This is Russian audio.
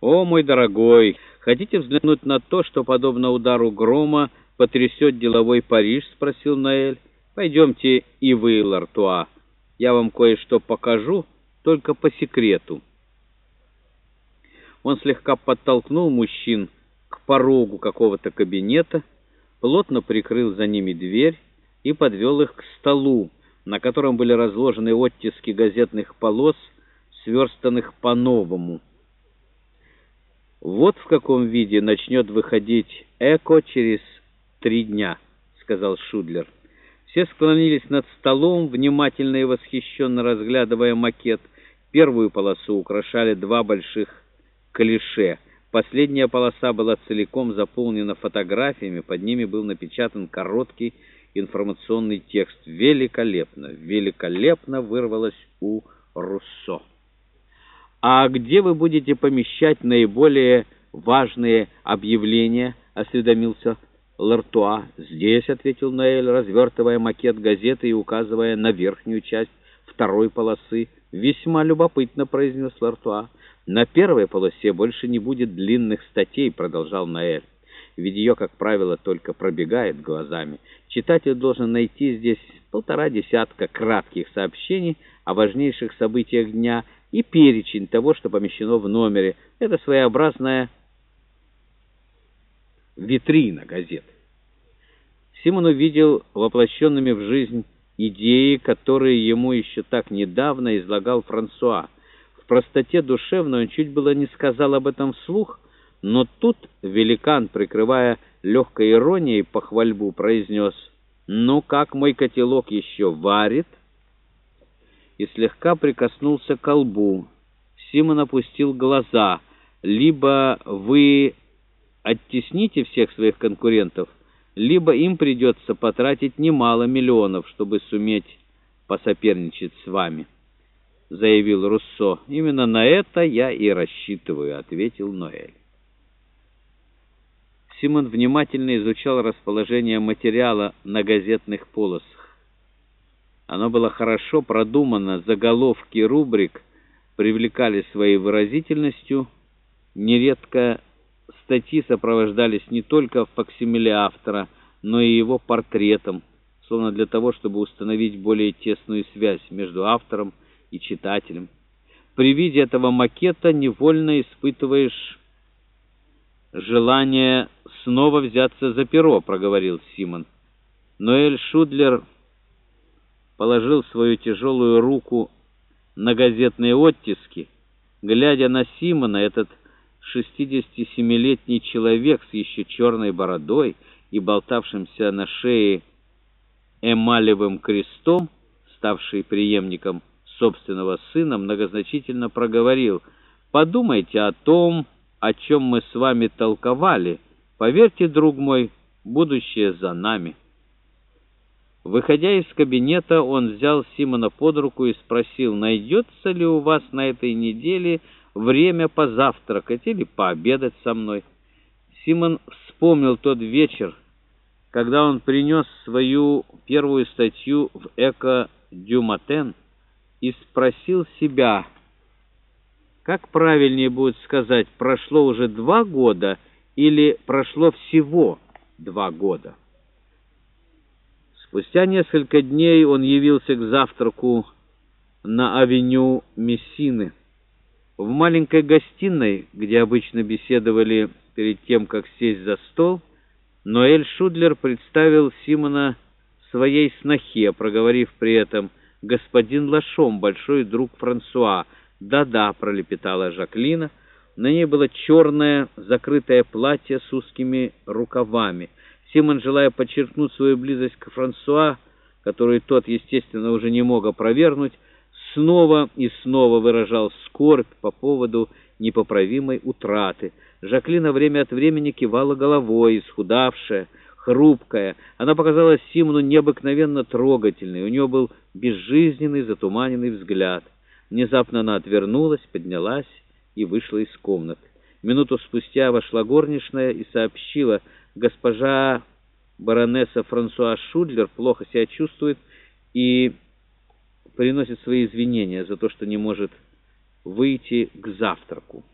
«О, мой дорогой, хотите взглянуть на то, что, подобно удару грома, потрясет деловой Париж?» — спросил Ноэль. «Пойдемте и вы, Лартуа. Я вам кое-что покажу, только по секрету». Он слегка подтолкнул мужчин к порогу какого-то кабинета, плотно прикрыл за ними дверь и подвел их к столу, на котором были разложены оттиски газетных полос, сверстанных по-новому. «Вот в каком виде начнет выходить «Эко» через три дня», — сказал Шудлер. Все склонились над столом, внимательно и восхищенно разглядывая макет. Первую полосу украшали два больших клише. Последняя полоса была целиком заполнена фотографиями, под ними был напечатан короткий информационный текст. «Великолепно! Великолепно!» вырвалось у Руссо. «А где вы будете помещать наиболее важные объявления?» — осведомился Лартуа. «Здесь», — ответил Ноэль, развертывая макет газеты и указывая на верхнюю часть второй полосы. «Весьма любопытно», — произнес Лартуа. «На первой полосе больше не будет длинных статей», — продолжал Ноэль. «Ведь ее, как правило, только пробегает глазами. Читатель должен найти здесь полтора десятка кратких сообщений о важнейших событиях дня — и перечень того, что помещено в номере. Это своеобразная витрина газет. Симон увидел воплощенными в жизнь идеи, которые ему еще так недавно излагал Франсуа. В простоте душевной он чуть было не сказал об этом вслух, но тут великан, прикрывая легкой иронией похвальбу, произнес «Ну как мой котелок еще варит?» И слегка прикоснулся к колбу. Симон опустил глаза. «Либо вы оттесните всех своих конкурентов, либо им придется потратить немало миллионов, чтобы суметь посоперничать с вами», — заявил Руссо. «Именно на это я и рассчитываю», — ответил Ноэль. Симон внимательно изучал расположение материала на газетных полосах. Оно было хорошо продумано, заголовки рубрик привлекали своей выразительностью. Нередко статьи сопровождались не только факсимиле автора, но и его портретом, словно для того, чтобы установить более тесную связь между автором и читателем. При виде этого макета невольно испытываешь желание снова взяться за перо, проговорил Симон. Ноэль Шудлер положил свою тяжелую руку на газетные оттиски. Глядя на Симона, этот 67-летний человек с еще черной бородой и болтавшимся на шее эмалевым крестом, ставший преемником собственного сына, многозначительно проговорил «Подумайте о том, о чем мы с вами толковали. Поверьте, друг мой, будущее за нами». Выходя из кабинета, он взял Симона под руку и спросил, найдется ли у вас на этой неделе время позавтракать или пообедать со мной. Симон вспомнил тот вечер, когда он принес свою первую статью в «Эко Дюматен» и спросил себя, как правильнее будет сказать, прошло уже два года или прошло всего два года. Спустя несколько дней он явился к завтраку на авеню Мессины. В маленькой гостиной, где обычно беседовали перед тем, как сесть за стол, Ноэль Шудлер представил Симона своей снохе, проговорив при этом «Господин Лашом, большой друг Франсуа». «Да-да», — пролепетала Жаклина. На ней было черное закрытое платье с узкими рукавами — Симон, желая подчеркнуть свою близость к Франсуа, которую тот, естественно, уже не мог опровергнуть, снова и снова выражал скорбь по поводу непоправимой утраты. Жаклина время от времени кивала головой, исхудавшая, хрупкая. Она показалась Симону необыкновенно трогательной. У нее был безжизненный, затуманенный взгляд. Внезапно она отвернулась, поднялась и вышла из комнаты. Минуту спустя вошла горничная и сообщила, госпожа баронесса Франсуа Шудлер плохо себя чувствует и приносит свои извинения за то, что не может выйти к завтраку.